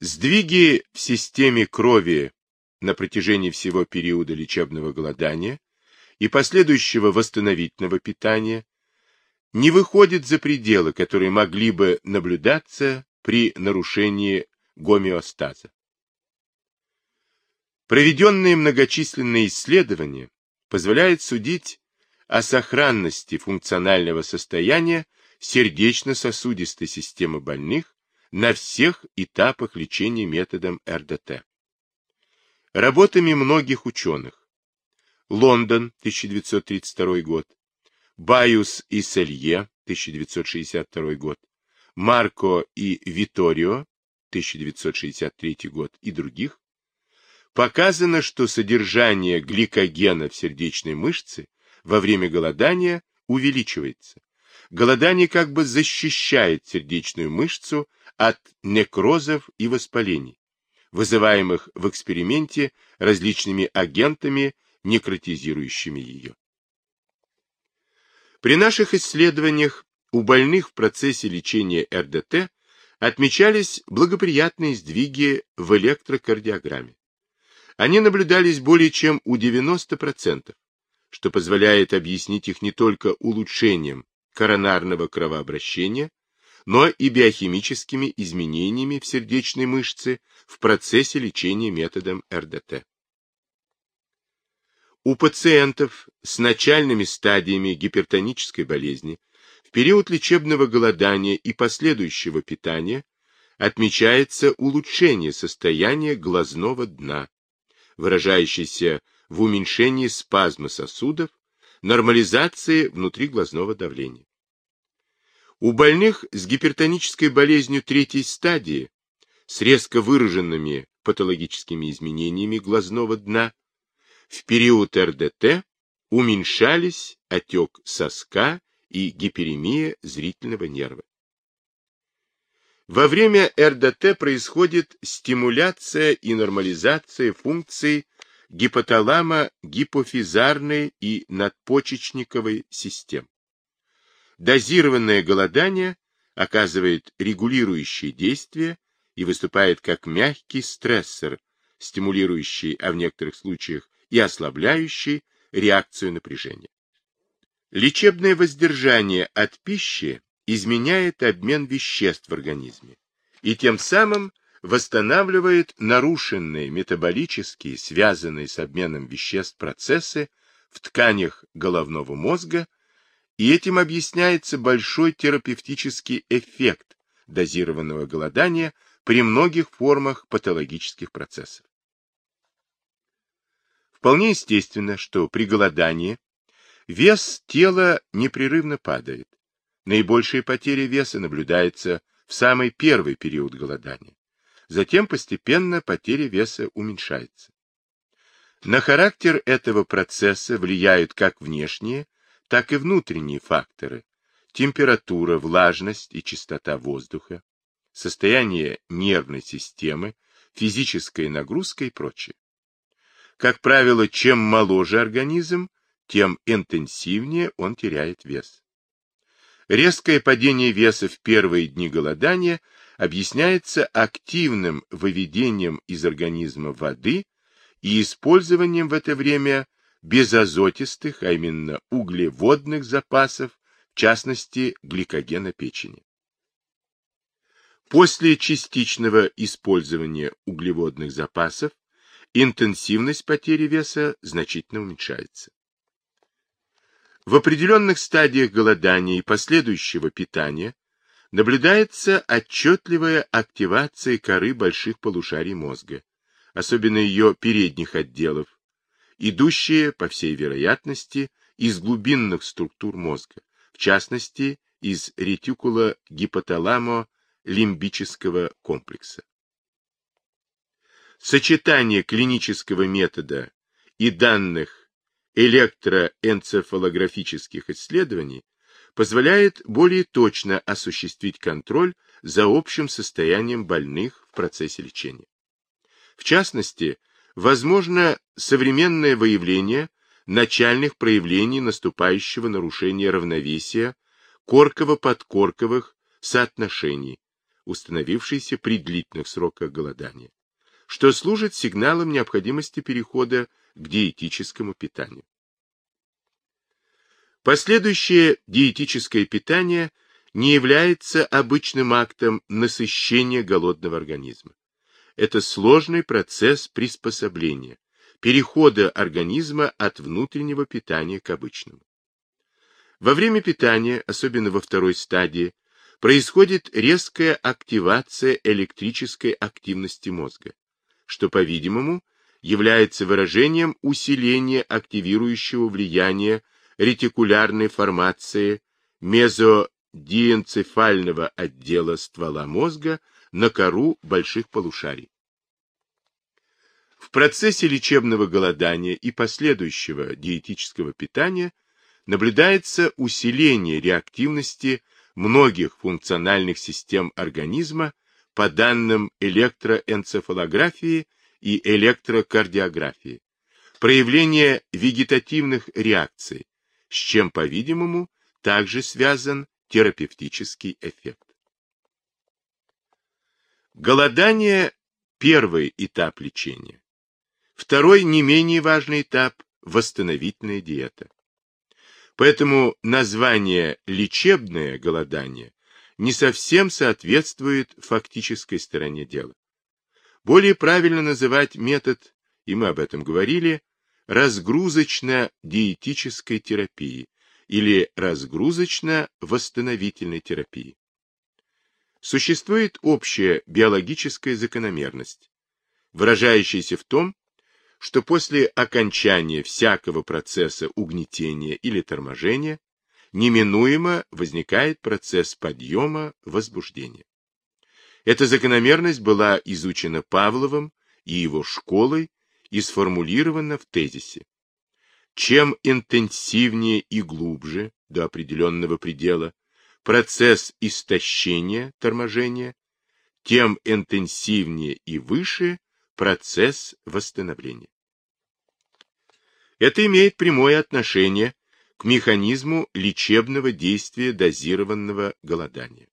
Сдвиги в системе крови на протяжении всего периода лечебного голодания и последующего восстановительного питания не выходят за пределы, которые могли бы наблюдаться при нарушении гомеостаза. Проведенные многочисленные исследования позволяют судить о сохранности функционального состояния сердечно-сосудистой системы больных на всех этапах лечения методом РДТ. Работами многих ученых Лондон, 1932 год, Байус и Селье, 1962 год, Марко и Виторио, 1963 год и других, показано, что содержание гликогена в сердечной мышце во время голодания увеличивается. Голодание как бы защищает сердечную мышцу от некрозов и воспалений, вызываемых в эксперименте различными агентами, некротизирующими ее. При наших исследованиях у больных в процессе лечения РДТ отмечались благоприятные сдвиги в электрокардиограмме. Они наблюдались более чем у 90%, что позволяет объяснить их не только улучшением коронарного кровообращения, но и биохимическими изменениями в сердечной мышце в процессе лечения методом РДТ. У пациентов с начальными стадиями гипертонической болезни в период лечебного голодания и последующего питания отмечается улучшение состояния глазного дна, выражающееся в уменьшении спазма сосудов, нормализации внутриглазного давления. У больных с гипертонической болезнью третьей стадии с резко выраженными патологическими изменениями глазного дна в период РДТ уменьшались отек соска и гиперемия зрительного нерва. Во время РДТ происходит стимуляция и нормализация функций гипоталама-гипофизарной и надпочечниковой систем. Дозированное голодание оказывает регулирующее действие и выступает как мягкий стрессор, стимулирующий, а в некоторых случаях и ослабляющий реакцию напряжения. Лечебное воздержание от пищи изменяет обмен веществ в организме и тем самым восстанавливает нарушенные метаболические, связанные с обменом веществ процессы в тканях головного мозга, и этим объясняется большой терапевтический эффект дозированного голодания при многих формах патологических процессов. Вполне естественно, что при голодании вес тела непрерывно падает. Наибольшая потеря веса наблюдается в самый первый период голодания. Затем постепенно потеря веса уменьшается. На характер этого процесса влияют как внешние, так и внутренние факторы. Температура, влажность и частота воздуха, состояние нервной системы, физическая нагрузка и прочее. Как правило, чем моложе организм, тем интенсивнее он теряет вес. Резкое падение веса в первые дни голодания объясняется активным выведением из организма воды и использованием в это время безазотистых, а именно углеводных запасов, в частности гликогена печени. После частичного использования углеводных запасов интенсивность потери веса значительно уменьшается. В определенных стадиях голодания и последующего питания наблюдается отчетливая активация коры больших полушарий мозга, особенно ее передних отделов, идущие, по всей вероятности, из глубинных структур мозга, в частности, из ретикуло-гипоталамо-лимбического комплекса. Сочетание клинического метода и данных электроэнцефалографических исследований позволяет более точно осуществить контроль за общим состоянием больных в процессе лечения. В частности, возможно современное выявление начальных проявлений наступающего нарушения равновесия корково-подкорковых соотношений, установившийся при длительных сроках голодания, что служит сигналом необходимости перехода к диетическому питанию. Последующее диетическое питание не является обычным актом насыщения голодного организма. Это сложный процесс приспособления, перехода организма от внутреннего питания к обычному. Во время питания, особенно во второй стадии, происходит резкая активация электрической активности мозга, что, по-видимому, является выражением усиления активирующего влияния ретикулярной формации мезодиенцефального отдела ствола мозга на кору больших полушарий. В процессе лечебного голодания и последующего диетического питания наблюдается усиление реактивности многих функциональных систем организма по данным электроэнцефалографии и электрокардиографии, проявление вегетативных реакций, с чем, по-видимому, также связан терапевтический эффект. Голодание – первый этап лечения. Второй, не менее важный этап – восстановительная диета. Поэтому название «лечебное голодание» не совсем соответствует фактической стороне дела. Более правильно называть метод, и мы об этом говорили, разгрузочно-диетической терапии или разгрузочно-восстановительной терапии. Существует общая биологическая закономерность, выражающаяся в том, что после окончания всякого процесса угнетения или торможения неминуемо возникает процесс подъема возбуждения. Эта закономерность была изучена Павловым и его школой и сформулирована в тезисе. Чем интенсивнее и глубже, до определенного предела, процесс истощения, торможения, тем интенсивнее и выше процесс восстановления. Это имеет прямое отношение к механизму лечебного действия дозированного голодания.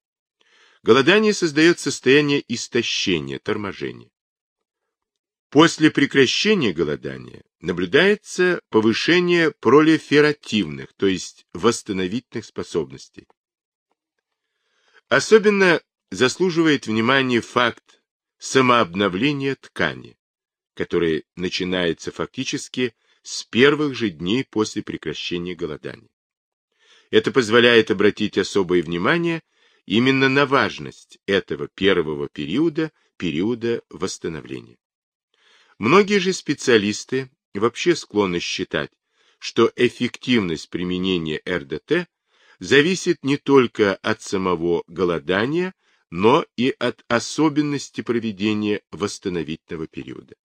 Голодание создает состояние истощения, торможения. После прекращения голодания наблюдается повышение пролиферативных, то есть восстановительных способностей. Особенно заслуживает внимания факт самообновления ткани, который начинается фактически с первых же дней после прекращения голодания. Это позволяет обратить особое внимание именно на важность этого первого периода, периода восстановления. Многие же специалисты вообще склонны считать, что эффективность применения РДТ зависит не только от самого голодания, но и от особенности проведения восстановительного периода.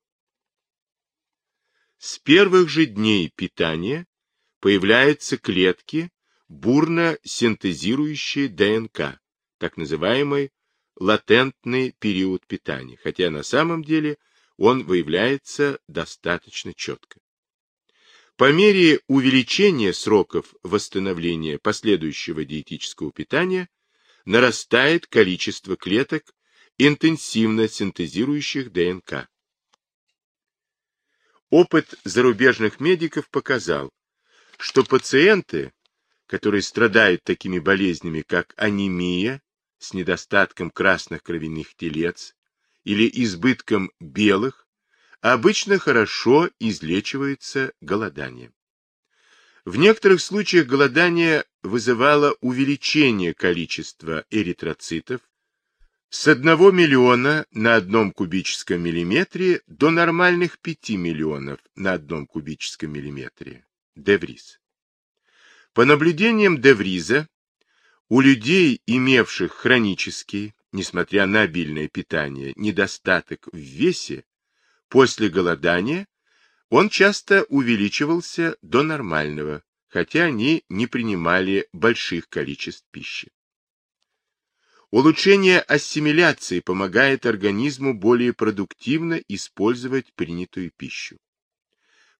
С первых же дней питания появляются клетки, бурно синтезирующие ДНК, так называемый латентный период питания, хотя на самом деле он выявляется достаточно четко. По мере увеличения сроков восстановления последующего диетического питания нарастает количество клеток, интенсивно синтезирующих ДНК. Опыт зарубежных медиков показал, что пациенты, которые страдают такими болезнями, как анемия с недостатком красных кровяных телец или избытком белых, обычно хорошо излечиваются голоданием. В некоторых случаях голодание вызывало увеличение количества эритроцитов с 1 миллиона на одном кубическом миллиметре до нормальных 5 миллионов на одном кубическом миллиметре. Девриз. По наблюдениям Девриза, у людей, имевших хронический, несмотря на обильное питание, недостаток в весе, после голодания он часто увеличивался до нормального, хотя они не принимали больших количеств пищи. Улучшение ассимиляции помогает организму более продуктивно использовать принятую пищу.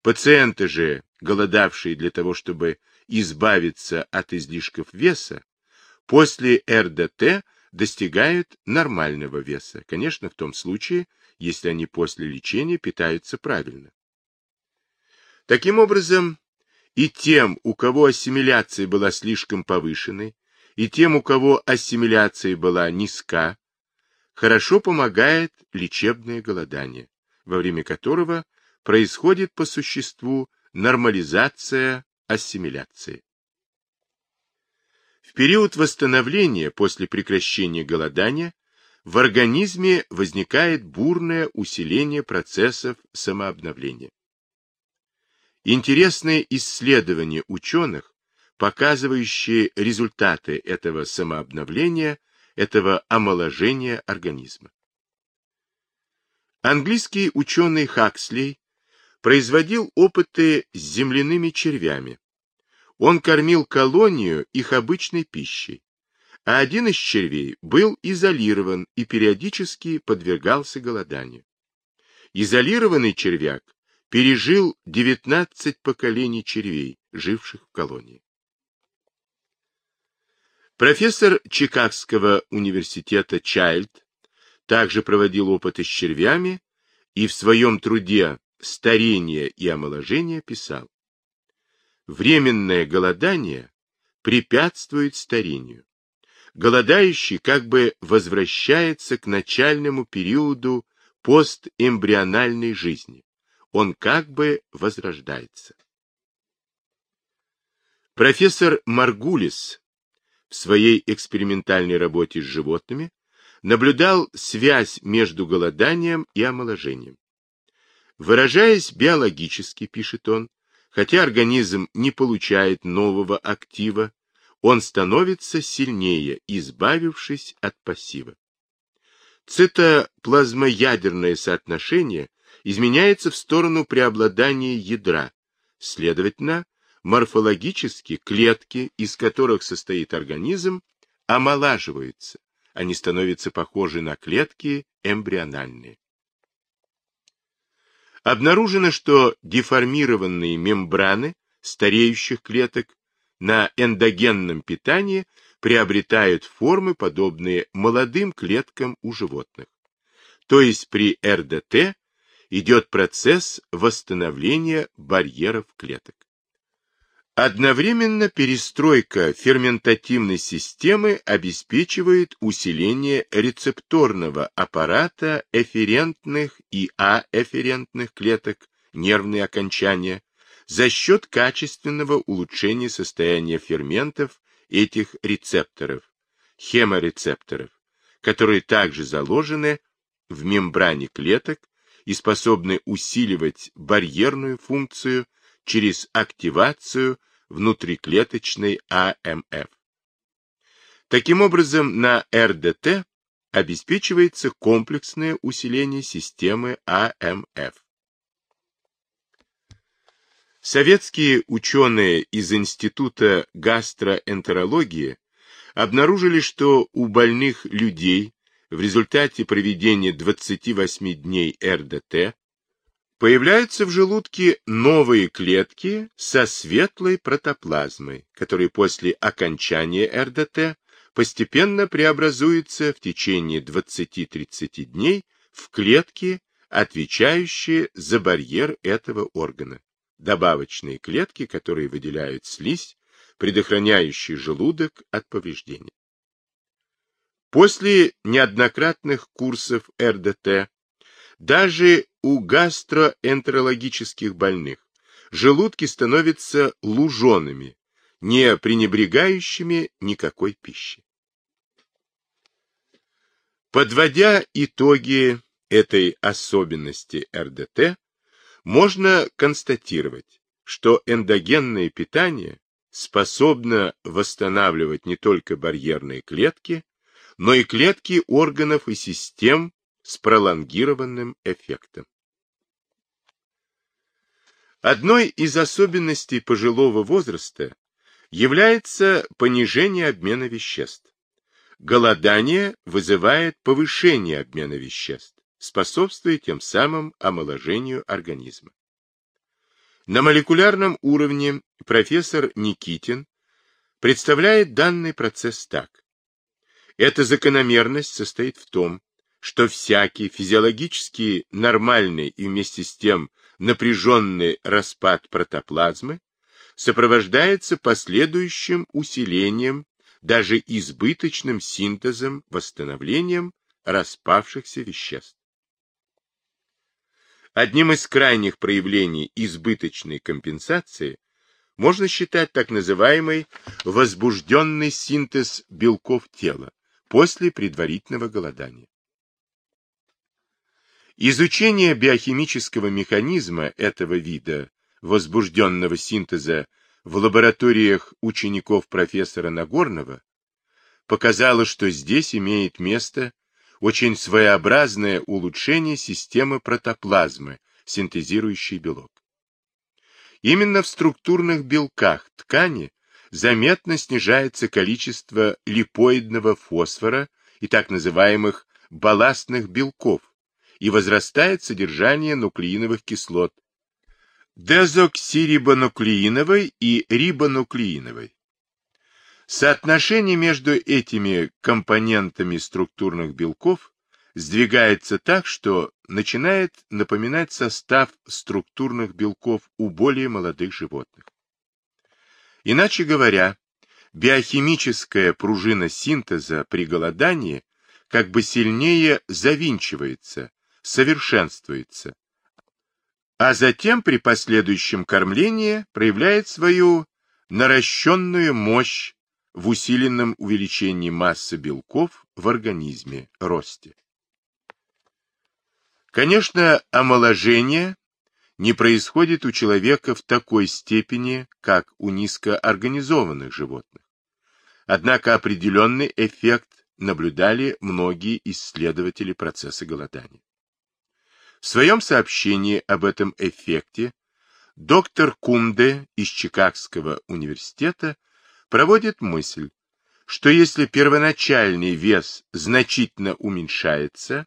Пациенты же, голодавшие для того, чтобы избавиться от излишков веса, после РДТ достигают нормального веса, конечно, в том случае, если они после лечения питаются правильно. Таким образом, и тем, у кого ассимиляция была слишком повышенной, и тем, у кого ассимиляция была низка, хорошо помогает лечебное голодание, во время которого происходит по существу нормализация ассимиляции. В период восстановления после прекращения голодания в организме возникает бурное усиление процессов самообновления. Интересные исследования ученых, показывающие результаты этого самообновления, этого омоложения организма. Английский ученый Хаксли производил опыты с земляными червями. Он кормил колонию их обычной пищей, а один из червей был изолирован и периодически подвергался голоданию. Изолированный червяк пережил 19 поколений червей, живших в колонии. Профессор Чикагского университета Чайльд также проводил опыты с червями и в своем труде «Старение и омоложение» писал Временное голодание препятствует старению. Голодающий как бы возвращается к начальному периоду постэмбриональной жизни он как бы возрождается. Профессор Маргулис в своей экспериментальной работе с животными наблюдал связь между голоданием и омоложением. Выражаясь биологически, пишет он, хотя организм не получает нового актива, он становится сильнее, избавившись от пассива. Цитоплазмоядерное соотношение изменяется в сторону преобладания ядра. Следовательно, морфологически клетки, из которых состоит организм, омолаживаются. Они становятся похожи на клетки эмбриональные. Обнаружено, что деформированные мембраны стареющих клеток на эндогенном питании приобретают формы, подобные молодым клеткам у животных. То есть при РДТ идет процесс восстановления барьеров клеток. Одновременно перестройка ферментативной системы обеспечивает усиление рецепторного аппарата эферентных и аэферентных клеток, нервные окончания, за счет качественного улучшения состояния ферментов этих рецепторов, хеморецепторов, которые также заложены в мембране клеток и способны усиливать барьерную функцию через активацию внутриклеточной АМФ. Таким образом, на РДТ обеспечивается комплексное усиление системы АМФ. Советские ученые из Института гастроэнтерологии обнаружили, что у больных людей в результате проведения 28 дней РДТ появляются в желудке новые клетки со светлой протоплазмой, которые после окончания РДТ постепенно преобразуются в течение 20-30 дней в клетки, отвечающие за барьер этого органа. Добавочные клетки, которые выделяют слизь, предохраняющие желудок от повреждения. После неоднократных курсов РДТ даже у гастроэнтерологических больных желудки становятся лужеными, не пренебрегающими никакой пищи. Подводя итоги этой особенности РДТ, можно констатировать, что эндогенное питание способно восстанавливать не только барьерные клетки, но и клетки органов и систем с пролонгированным эффектом. Одной из особенностей пожилого возраста является понижение обмена веществ. Голодание вызывает повышение обмена веществ, способствуя тем самым омоложению организма. На молекулярном уровне профессор Никитин представляет данный процесс так. Эта закономерность состоит в том, что всякий физиологически нормальный и вместе с тем напряженный распад протоплазмы сопровождается последующим усилением, даже избыточным синтезом, восстановлением распавшихся веществ. Одним из крайних проявлений избыточной компенсации можно считать так называемый возбужденный синтез белков тела после предварительного голодания. Изучение биохимического механизма этого вида возбужденного синтеза в лабораториях учеников профессора Нагорного показало, что здесь имеет место очень своеобразное улучшение системы протоплазмы, синтезирующей белок. Именно в структурных белках ткани заметно снижается количество липоидного фосфора и так называемых балластных белков, и возрастает содержание нуклеиновых кислот дезоксирибонуклеиновой и рибонуклеиновой. Соотношение между этими компонентами структурных белков сдвигается так, что начинает напоминать состав структурных белков у более молодых животных. Иначе говоря, биохимическая пружина синтеза при голодании как бы сильнее завинчивается, совершенствуется, а затем при последующем кормлении проявляет свою наращенную мощь в усиленном увеличении массы белков в организме, росте. Конечно, омоложение не происходит у человека в такой степени, как у низкоорганизованных животных. Однако определенный эффект наблюдали многие исследователи процесса голодания. В своем сообщении об этом эффекте доктор Кумде из Чикагского университета проводит мысль, что если первоначальный вес значительно уменьшается,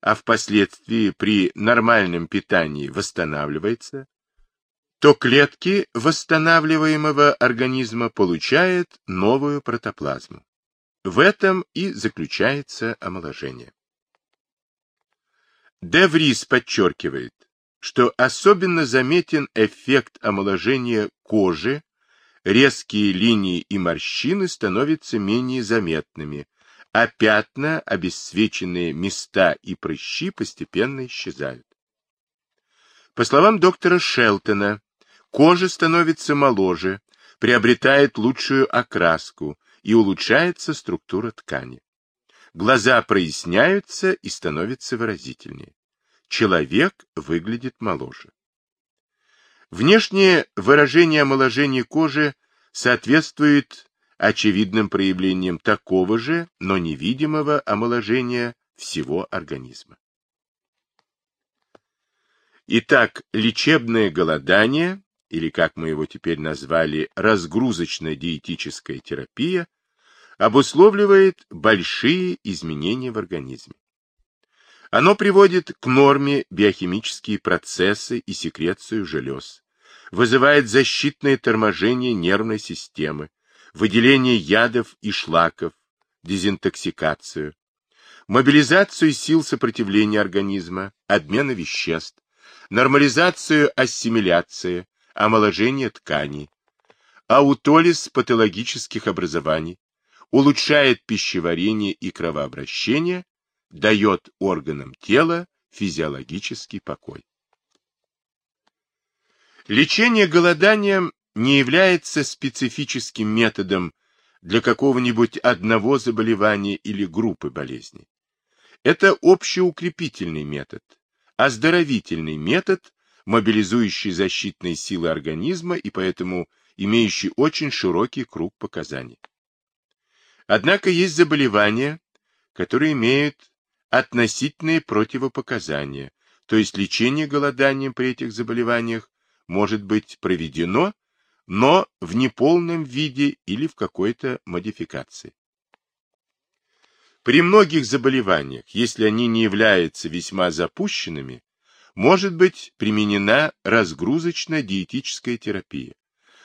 а впоследствии при нормальном питании восстанавливается, то клетки восстанавливаемого организма получают новую протоплазму. В этом и заключается омоложение. Де Врис подчеркивает, что особенно заметен эффект омоложения кожи, резкие линии и морщины становятся менее заметными, а пятна, обесцвеченные места и прыщи постепенно исчезают. По словам доктора Шелтона, кожа становится моложе, приобретает лучшую окраску и улучшается структура ткани. Глаза проясняются и становятся выразительнее. Человек выглядит моложе. Внешнее выражение омоложения кожи соответствует очевидным проявлениям такого же, но невидимого омоложения всего организма. Итак, лечебное голодание, или как мы его теперь назвали, разгрузочно-диетическая терапия, обусловливает большие изменения в организме. Оно приводит к норме биохимические процессы и секрецию желез, вызывает защитное торможение нервной системы, выделение ядов и шлаков, дезинтоксикацию, мобилизацию сил сопротивления организма, обмена веществ, нормализацию ассимиляции, омоложение тканей, аутолиз патологических образований, улучшает пищеварение и кровообращение, дает органам тела физиологический покой. Лечение голоданием не является специфическим методом для какого-нибудь одного заболевания или группы болезней. Это общеукрепительный метод, оздоровительный метод, мобилизующий защитные силы организма и поэтому имеющий очень широкий круг показаний. Однако есть заболевания, которые имеют относительные противопоказания, то есть лечение голоданием при этих заболеваниях может быть проведено, но в неполном виде или в какой-то модификации. При многих заболеваниях, если они не являются весьма запущенными, может быть применена разгрузочно-диетическая терапия,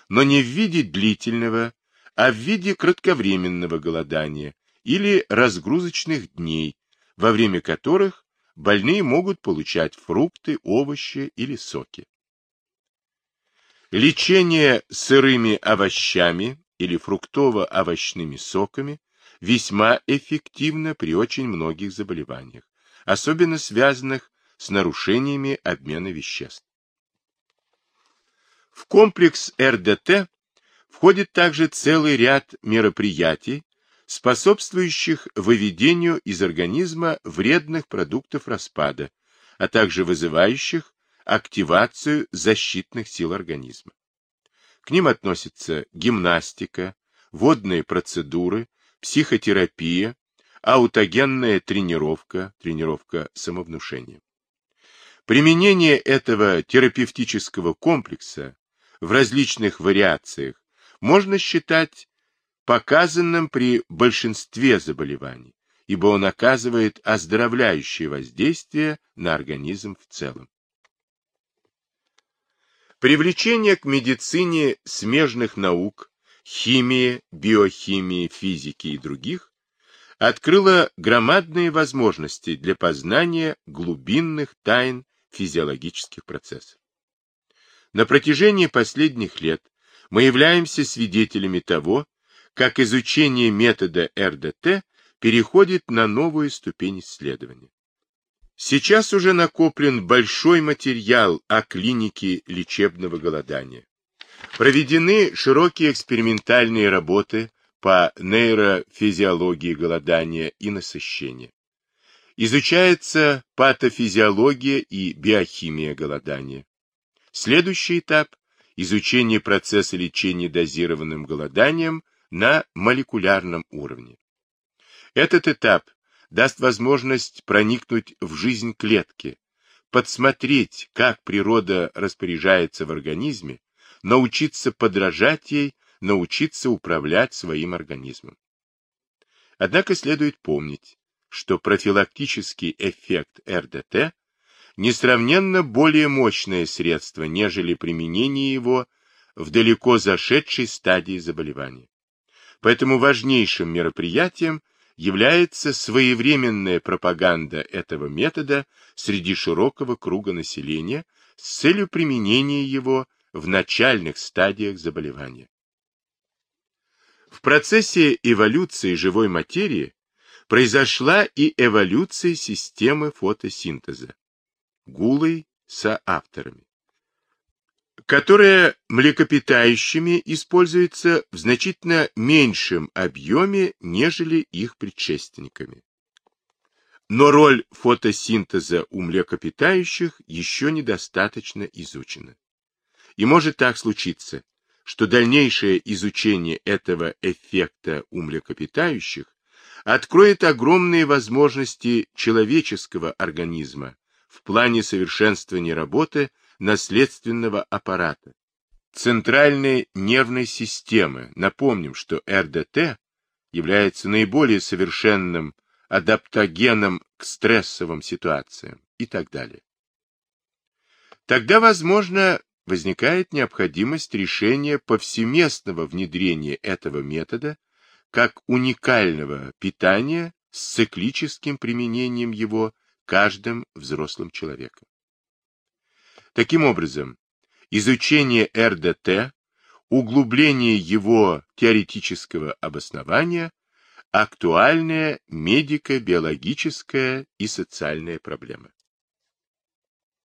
но не в виде длительного, а в виде кратковременного голодания или разгрузочных дней, во время которых больные могут получать фрукты, овощи или соки. Лечение сырыми овощами или фруктово-овощными соками весьма эффективно при очень многих заболеваниях, особенно связанных с нарушениями обмена веществ. В комплекс РДТ входит также целый ряд мероприятий, способствующих выведению из организма вредных продуктов распада, а также вызывающих активацию защитных сил организма. К ним относятся гимнастика, водные процедуры, психотерапия, аутогенная тренировка, тренировка самовнушения. Применение этого терапевтического комплекса в различных вариациях можно считать показанным при большинстве заболеваний, ибо он оказывает оздоровляющее воздействие на организм в целом. Привлечение к медицине смежных наук, химии, биохимии, физики и других открыло громадные возможности для познания глубинных тайн физиологических процессов. На протяжении последних лет мы являемся свидетелями того, как изучение метода РДТ переходит на новую ступень исследования. Сейчас уже накоплен большой материал о клинике лечебного голодания. Проведены широкие экспериментальные работы по нейрофизиологии голодания и насыщения. Изучается патофизиология и биохимия голодания. Следующий этап – изучение процесса лечения дозированным голоданием на молекулярном уровне. Этот этап даст возможность проникнуть в жизнь клетки, подсмотреть, как природа распоряжается в организме, научиться подражать ей, научиться управлять своим организмом. Однако следует помнить, что профилактический эффект РДТ несравненно более мощное средство, нежели применение его в далеко зашедшей стадии заболевания. Поэтому важнейшим мероприятием – является своевременная пропаганда этого метода среди широкого круга населения с целью применения его в начальных стадиях заболевания. В процессе эволюции живой материи произошла и эволюция системы фотосинтеза. Гулой соавторами которая млекопитающими используется в значительно меньшем объеме, нежели их предшественниками. Но роль фотосинтеза у млекопитающих еще недостаточно изучена. И может так случиться, что дальнейшее изучение этого эффекта у млекопитающих откроет огромные возможности человеческого организма в плане совершенствования работы наследственного аппарата, центральной нервной системы. Напомним, что РДТ является наиболее совершенным адаптогеном к стрессовым ситуациям и так далее. Тогда, возможно, возникает необходимость решения повсеместного внедрения этого метода как уникального питания с циклическим применением его каждым взрослым человеком. Таким образом, изучение РДТ, углубление его теоретического обоснования – актуальная медико-биологическая и социальная проблема.